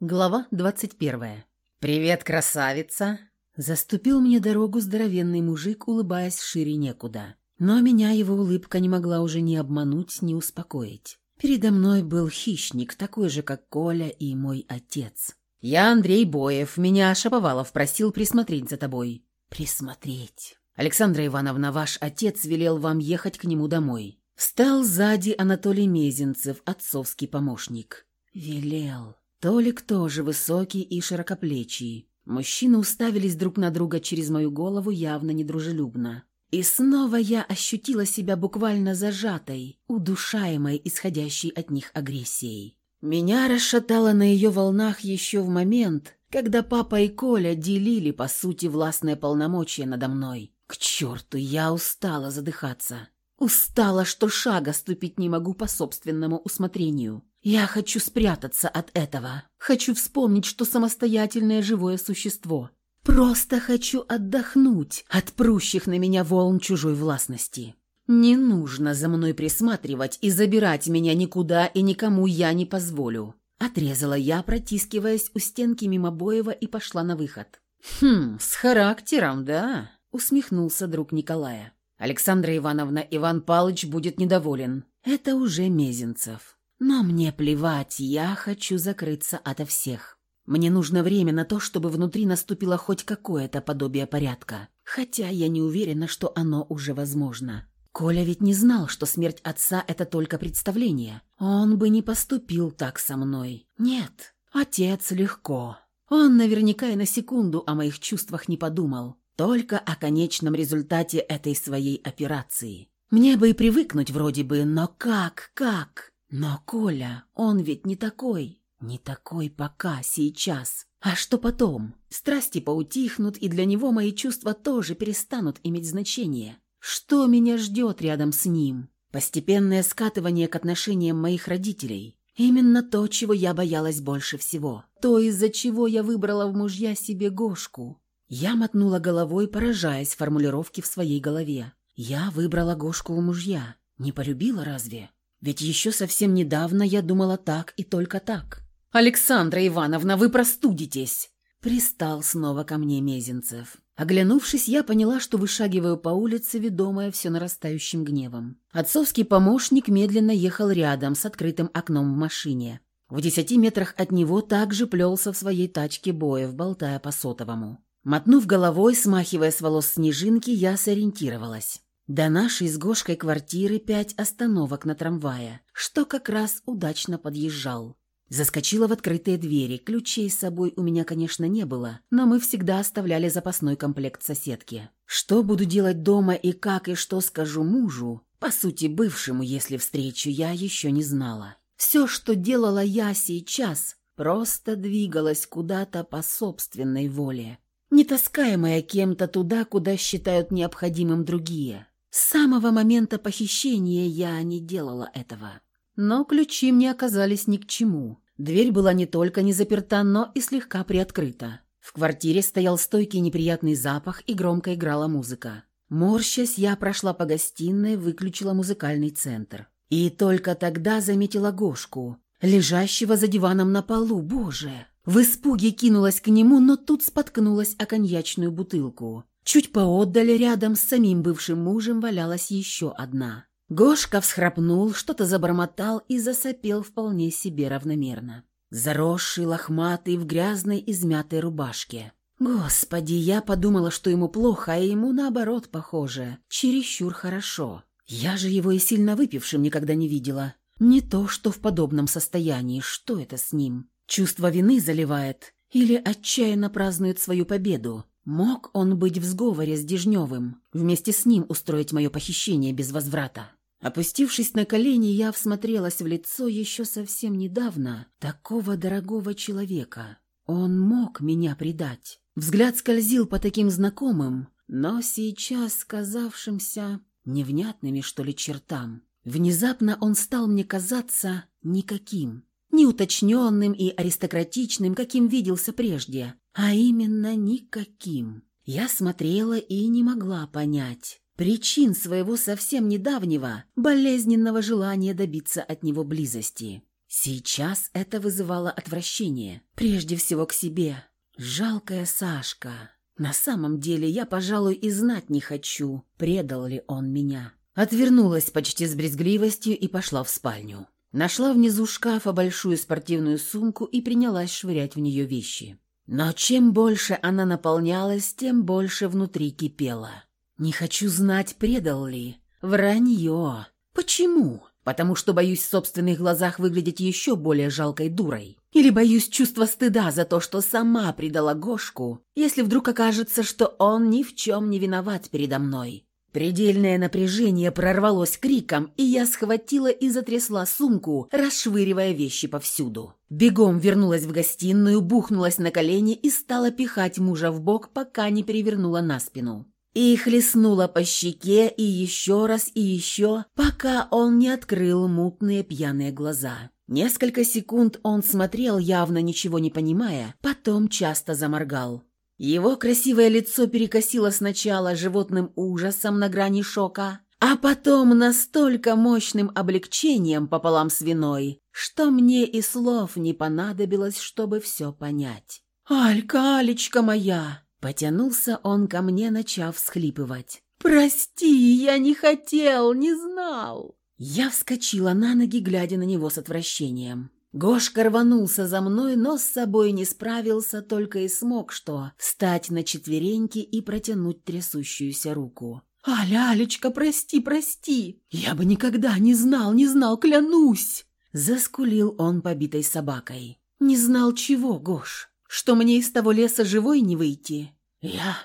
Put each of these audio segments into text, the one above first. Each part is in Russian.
Глава 21. «Привет, красавица!» Заступил мне дорогу здоровенный мужик, улыбаясь шире некуда. Но меня его улыбка не могла уже ни обмануть, ни успокоить. Передо мной был хищник, такой же, как Коля и мой отец. «Я Андрей Боев, меня Шаповалов просил присмотреть за тобой». «Присмотреть». «Александра Ивановна, ваш отец велел вам ехать к нему домой». Встал сзади Анатолий Мезенцев, отцовский помощник. «Велел». Толик тоже высокий и широкоплечий. Мужчины уставились друг на друга через мою голову явно недружелюбно. И снова я ощутила себя буквально зажатой, удушаемой, исходящей от них агрессией. Меня расшатало на ее волнах еще в момент, когда папа и Коля делили, по сути, властное полномочия надо мной. К черту, я устала задыхаться. Устала, что шага ступить не могу по собственному усмотрению. Я хочу спрятаться от этого. Хочу вспомнить, что самостоятельное живое существо. Просто хочу отдохнуть от прущих на меня волн чужой властности. Не нужно за мной присматривать и забирать меня никуда и никому я не позволю. Отрезала я, протискиваясь у стенки мимо Боева и пошла на выход. «Хм, с характером, да?» — усмехнулся друг Николая. «Александра Ивановна, Иван Палыч будет недоволен. Это уже Мезенцев». Но мне плевать, я хочу закрыться ото всех. Мне нужно время на то, чтобы внутри наступило хоть какое-то подобие порядка. Хотя я не уверена, что оно уже возможно. Коля ведь не знал, что смерть отца – это только представление. Он бы не поступил так со мной. Нет, отец легко. Он наверняка и на секунду о моих чувствах не подумал. Только о конечном результате этой своей операции. Мне бы и привыкнуть вроде бы, но как, как? Но Коля, он ведь не такой. Не такой пока, сейчас. А что потом? Страсти поутихнут, и для него мои чувства тоже перестанут иметь значение. Что меня ждет рядом с ним? Постепенное скатывание к отношениям моих родителей. Именно то, чего я боялась больше всего. То, из-за чего я выбрала в мужья себе Гошку. Я мотнула головой, поражаясь формулировке в своей голове. Я выбрала Гошку в мужья. Не полюбила разве? Ведь еще совсем недавно я думала так и только так. «Александра Ивановна, вы простудитесь!» Пристал снова ко мне Мезенцев. Оглянувшись, я поняла, что вышагиваю по улице, ведомая все нарастающим гневом. Отцовский помощник медленно ехал рядом с открытым окном в машине. В десяти метрах от него также плелся в своей тачке Боев, болтая по сотовому. Мотнув головой, смахивая с волос снежинки, я сориентировалась. До нашей с Гошкой квартиры пять остановок на трамвае, что как раз удачно подъезжал. Заскочила в открытые двери, ключей с собой у меня, конечно, не было, но мы всегда оставляли запасной комплект соседки. Что буду делать дома и как и что скажу мужу, по сути бывшему, если встречу, я еще не знала. Все, что делала я сейчас, просто двигалась куда-то по собственной воле, не таскаемая кем-то туда, куда считают необходимым другие. С самого момента похищения я не делала этого. Но ключи мне оказались ни к чему. Дверь была не только не заперта, но и слегка приоткрыта. В квартире стоял стойкий неприятный запах и громко играла музыка. Морщась, я прошла по гостиной, выключила музыкальный центр. И только тогда заметила Гошку, лежащего за диваном на полу, боже! В испуге кинулась к нему, но тут споткнулась о коньячную бутылку. Чуть поотдали рядом с самим бывшим мужем валялась еще одна. Гошка всхрапнул, что-то забормотал и засопел вполне себе равномерно. Заросший, лохматый, в грязной, измятой рубашке. Господи, я подумала, что ему плохо, а ему наоборот похоже. Чересчур хорошо. Я же его и сильно выпившим никогда не видела. Не то, что в подобном состоянии. Что это с ним? Чувство вины заливает? Или отчаянно празднует свою победу? Мог он быть в сговоре с Дежневым, вместе с ним устроить мое похищение без возврата? Опустившись на колени, я всмотрелась в лицо еще совсем недавно такого дорогого человека. Он мог меня предать. Взгляд скользил по таким знакомым, но сейчас казавшимся невнятными, что ли, чертам. Внезапно он стал мне казаться никаким, неуточненным и аристократичным, каким виделся прежде, а именно никаким. Я смотрела и не могла понять причин своего совсем недавнего болезненного желания добиться от него близости. Сейчас это вызывало отвращение, прежде всего к себе. Жалкая Сашка. На самом деле я, пожалуй, и знать не хочу, предал ли он меня. Отвернулась почти с брезгливостью и пошла в спальню. Нашла внизу шкафа большую спортивную сумку и принялась швырять в нее вещи. Но чем больше она наполнялась, тем больше внутри кипела. Не хочу знать, предал ли. Вранье. Почему? Потому что боюсь в собственных глазах выглядеть еще более жалкой дурой. Или боюсь чувства стыда за то, что сама предала Гошку, если вдруг окажется, что он ни в чем не виноват передо мной. Предельное напряжение прорвалось криком, и я схватила и затрясла сумку, расшвыривая вещи повсюду. Бегом вернулась в гостиную, бухнулась на колени и стала пихать мужа в бок, пока не перевернула на спину. И хлестнула по щеке и еще раз и еще, пока он не открыл мутные пьяные глаза. Несколько секунд он смотрел, явно ничего не понимая, потом часто заморгал. Его красивое лицо перекосило сначала животным ужасом на грани шока, а потом настолько мощным облегчением пополам с виной, что мне и слов не понадобилось, чтобы все понять. «Алька, Алечка моя!» Потянулся он ко мне, начав всхлипывать. «Прости, я не хотел, не знал!» Я вскочила на ноги, глядя на него с отвращением. Гошка рванулся за мной, но с собой не справился, только и смог что встать на четвереньки и протянуть трясущуюся руку. «Аля, Алечка, прости, прости! Я бы никогда не знал, не знал, клянусь!» Заскулил он побитой собакой. «Не знал чего, Гош? Что мне из того леса живой не выйти?» «Я...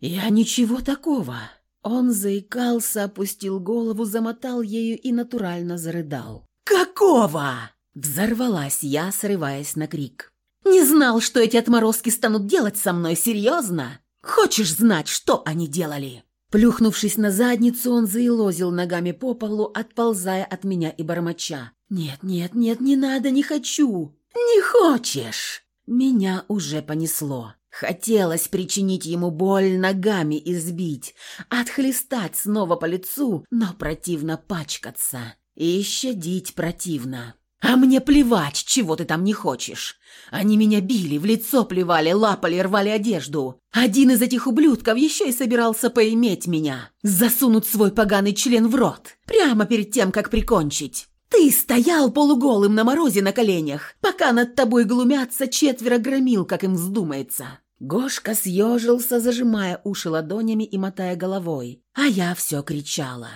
я ничего такого!» Он заикался, опустил голову, замотал ею и натурально зарыдал. «Какого?» Взорвалась я, срываясь на крик. «Не знал, что эти отморозки станут делать со мной, серьезно? Хочешь знать, что они делали?» Плюхнувшись на задницу, он заилозил ногами по полу, отползая от меня и бормоча. «Нет, нет, нет, не надо, не хочу!» «Не хочешь!» Меня уже понесло. Хотелось причинить ему боль, ногами избить, отхлестать снова по лицу, но противно пачкаться. И щадить противно. А мне плевать, чего ты там не хочешь. Они меня били, в лицо плевали, лапали, рвали одежду. Один из этих ублюдков еще и собирался поиметь меня. Засунуть свой поганый член в рот. Прямо перед тем, как прикончить. Ты стоял полуголым на морозе на коленях, пока над тобой глумятся четверо громил, как им вздумается. Гошка съежился, зажимая уши ладонями и мотая головой. А я все кричала.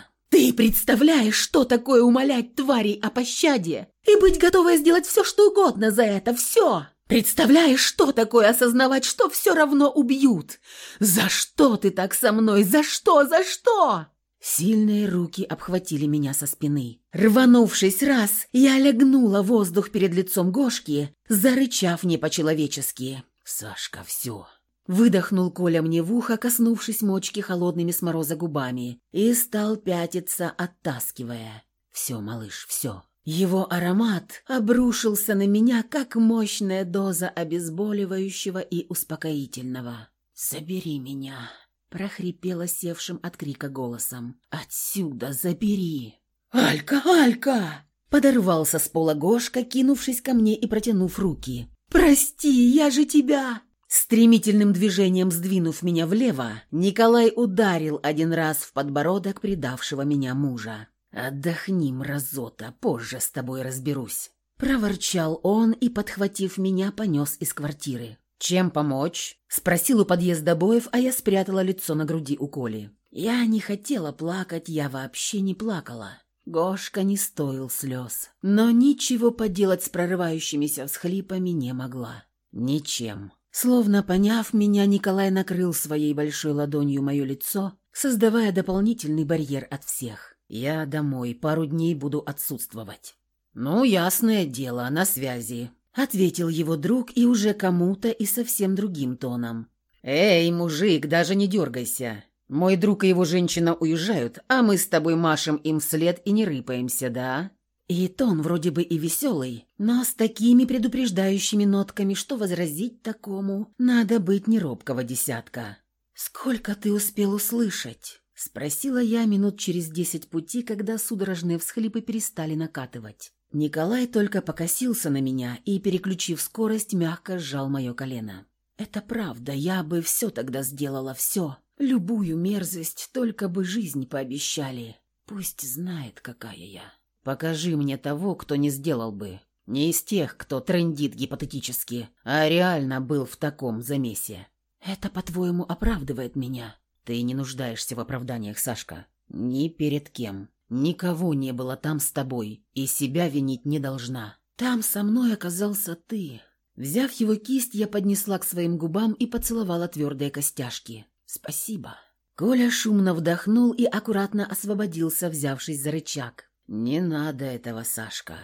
«Ты представляешь, что такое умолять тварей о пощаде и быть готовой сделать все, что угодно за это, все! Представляешь, что такое осознавать, что все равно убьют? За что ты так со мной? За что? За что?» Сильные руки обхватили меня со спины. Рванувшись раз, я легнула воздух перед лицом Гошки, зарычав не по-человечески. «Сашка, все, Выдохнул Коля мне в ухо, коснувшись мочки холодными с мороза губами, и стал пятиться, оттаскивая. «Все, малыш, все». Его аромат обрушился на меня, как мощная доза обезболивающего и успокоительного. «Забери меня», — прохрипела севшим от крика голосом. «Отсюда забери!» «Алька, Алька!» Подорвался с пола Гошка, кинувшись ко мне и протянув руки. «Прости, я же тебя...» Стремительным движением сдвинув меня влево, Николай ударил один раз в подбородок предавшего меня мужа. «Отдохни, мразота, позже с тобой разберусь». Проворчал он и, подхватив меня, понес из квартиры. «Чем помочь?» – спросил у подъезда Боев, а я спрятала лицо на груди у Коли. Я не хотела плакать, я вообще не плакала. Гошка не стоил слез, но ничего поделать с прорывающимися всхлипами не могла. Ничем. Словно поняв меня, Николай накрыл своей большой ладонью мое лицо, создавая дополнительный барьер от всех. «Я домой, пару дней буду отсутствовать». «Ну, ясное дело, на связи», — ответил его друг и уже кому-то и совсем другим тоном. «Эй, мужик, даже не дергайся. Мой друг и его женщина уезжают, а мы с тобой машем им вслед и не рыпаемся, да?» И тон вроде бы и веселый, но с такими предупреждающими нотками, что возразить такому, надо быть не робкого десятка. «Сколько ты успел услышать?» – спросила я минут через десять пути, когда судорожные всхлипы перестали накатывать. Николай только покосился на меня и, переключив скорость, мягко сжал мое колено. «Это правда, я бы все тогда сделала, все. Любую мерзость, только бы жизнь пообещали. Пусть знает, какая я. Покажи мне того, кто не сделал бы. Не из тех, кто трендит гипотетически, а реально был в таком замесе. Это, по-твоему, оправдывает меня? Ты не нуждаешься в оправданиях, Сашка. Ни перед кем. Никого не было там с тобой, и себя винить не должна. Там со мной оказался ты. Взяв его кисть, я поднесла к своим губам и поцеловала твердые костяшки. Спасибо. Коля шумно вдохнул и аккуратно освободился, взявшись за рычаг. «Не надо этого, Сашка.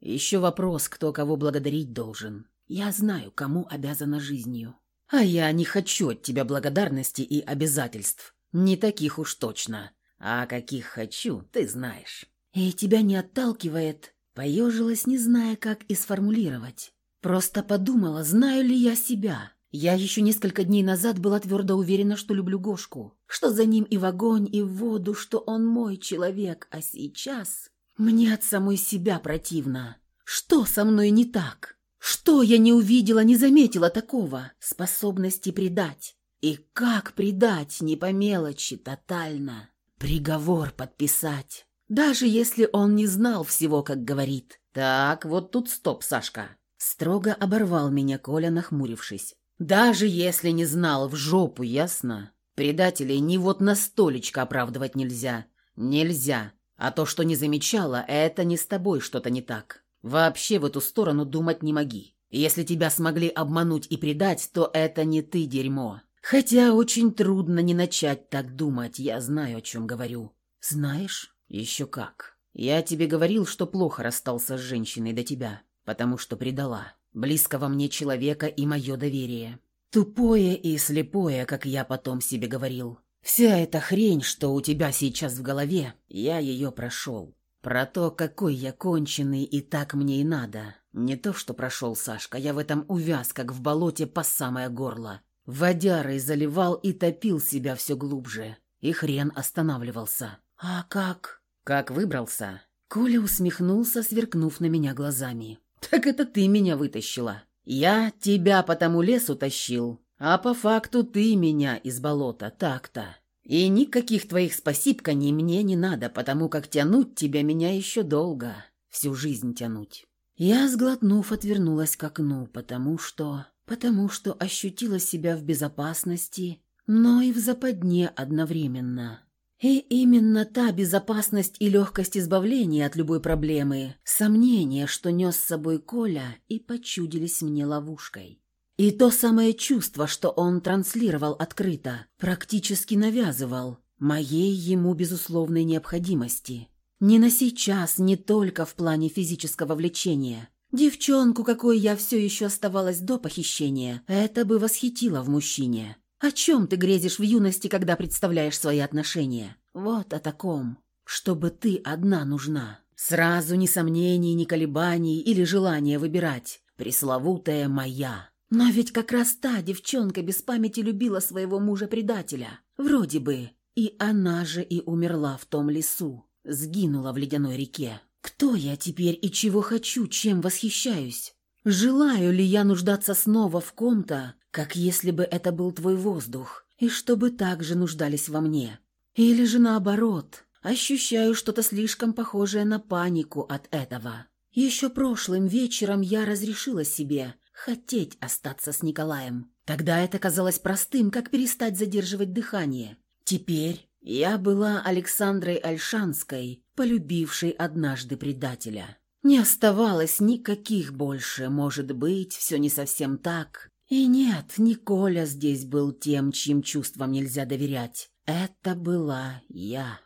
Еще вопрос, кто кого благодарить должен. Я знаю, кому обязана жизнью. А я не хочу от тебя благодарности и обязательств. Не таких уж точно. А каких хочу, ты знаешь. И тебя не отталкивает. Поежилась, не зная, как и сформулировать. Просто подумала, знаю ли я себя. Я еще несколько дней назад была твердо уверена, что люблю Гошку, что за ним и в огонь, и в воду, что он мой человек, а сейчас мне от самой себя противно. Что со мной не так? Что я не увидела, не заметила такого? Способности предать. И как предать, не по мелочи, тотально. Приговор подписать. Даже если он не знал всего, как говорит. Так, вот тут стоп, Сашка. Строго оборвал меня Коля, нахмурившись. Даже если не знал, в жопу, ясно? Предателей ни вот на столечко оправдывать нельзя. Нельзя. А то, что не замечала, это не с тобой что-то не так. Вообще в эту сторону думать не моги. Если тебя смогли обмануть и предать, то это не ты, дерьмо. Хотя очень трудно не начать так думать, я знаю, о чем говорю. Знаешь? Еще как. Я тебе говорил, что плохо расстался с женщиной до тебя, потому что предала. Близкого мне человека и мое доверие. Тупое и слепое, как я потом себе говорил. Вся эта хрень, что у тебя сейчас в голове, я ее прошел. Про то, какой я конченый, и так мне и надо. Не то, что прошел Сашка, я в этом увяз, как в болоте по самое горло. Водярой заливал и топил себя все глубже. И хрен останавливался. «А как?» «Как выбрался?» Коля усмехнулся, сверкнув на меня глазами. «Так это ты меня вытащила. Я тебя по тому лесу тащил, а по факту ты меня из болота, так-то. И никаких твоих спасибканий мне не надо, потому как тянуть тебя меня еще долго, всю жизнь тянуть». Я, сглотнув, отвернулась к окну, потому что потому что ощутила себя в безопасности, но и в западне одновременно. И именно та безопасность и легкость избавления от любой проблемы, сомнения, что нес с собой Коля, и почудились мне ловушкой. И то самое чувство, что он транслировал открыто, практически навязывал, моей ему безусловной необходимости. Не на сейчас, не только в плане физического влечения, Девчонку, какой я все еще оставалась до похищения, это бы восхитило в мужчине. О чем ты грезишь в юности, когда представляешь свои отношения? Вот о таком. Чтобы ты одна нужна. Сразу ни сомнений, ни колебаний или желания выбирать. Пресловутая моя. Но ведь как раз та девчонка без памяти любила своего мужа-предателя. Вроде бы. И она же и умерла в том лесу. Сгинула в ледяной реке. Кто я теперь и чего хочу, чем восхищаюсь? Желаю ли я нуждаться снова в ком-то, как если бы это был твой воздух, и чтобы так же нуждались во мне? Или же наоборот, ощущаю что-то слишком похожее на панику от этого? Еще прошлым вечером я разрешила себе хотеть остаться с Николаем. Тогда это казалось простым, как перестать задерживать дыхание. Теперь я была Александрой Альшанской, полюбившей однажды предателя. Не оставалось никаких больше, может быть, все не совсем так. И нет, не Коля здесь был тем, чьим чувствам нельзя доверять. Это была я.